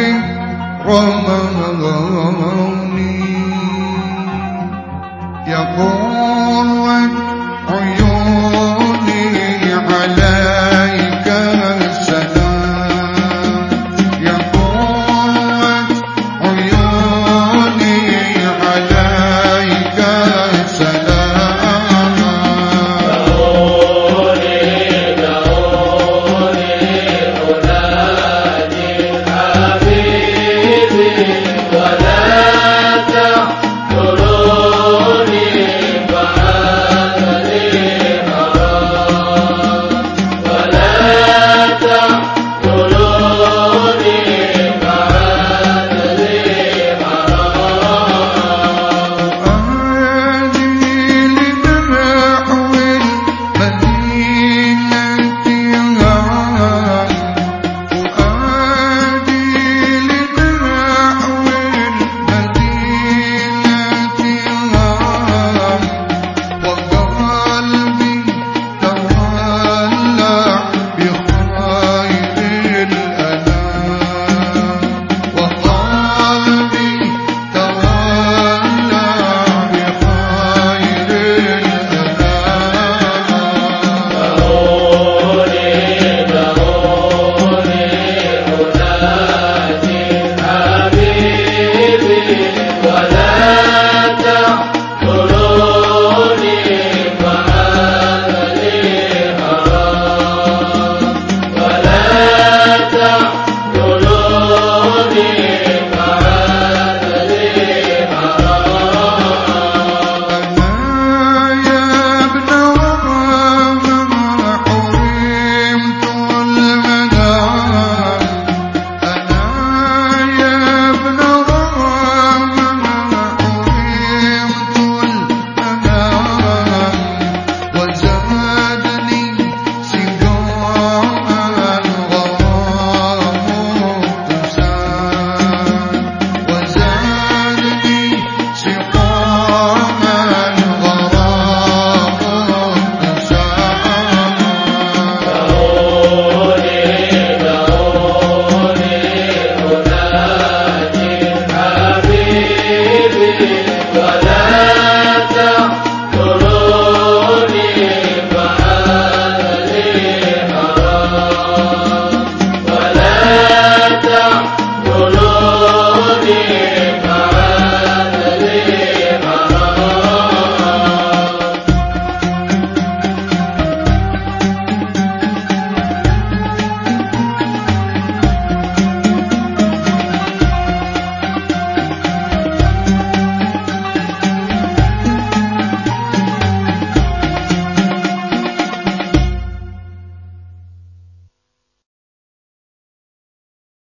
ذكر مغني يقول عيون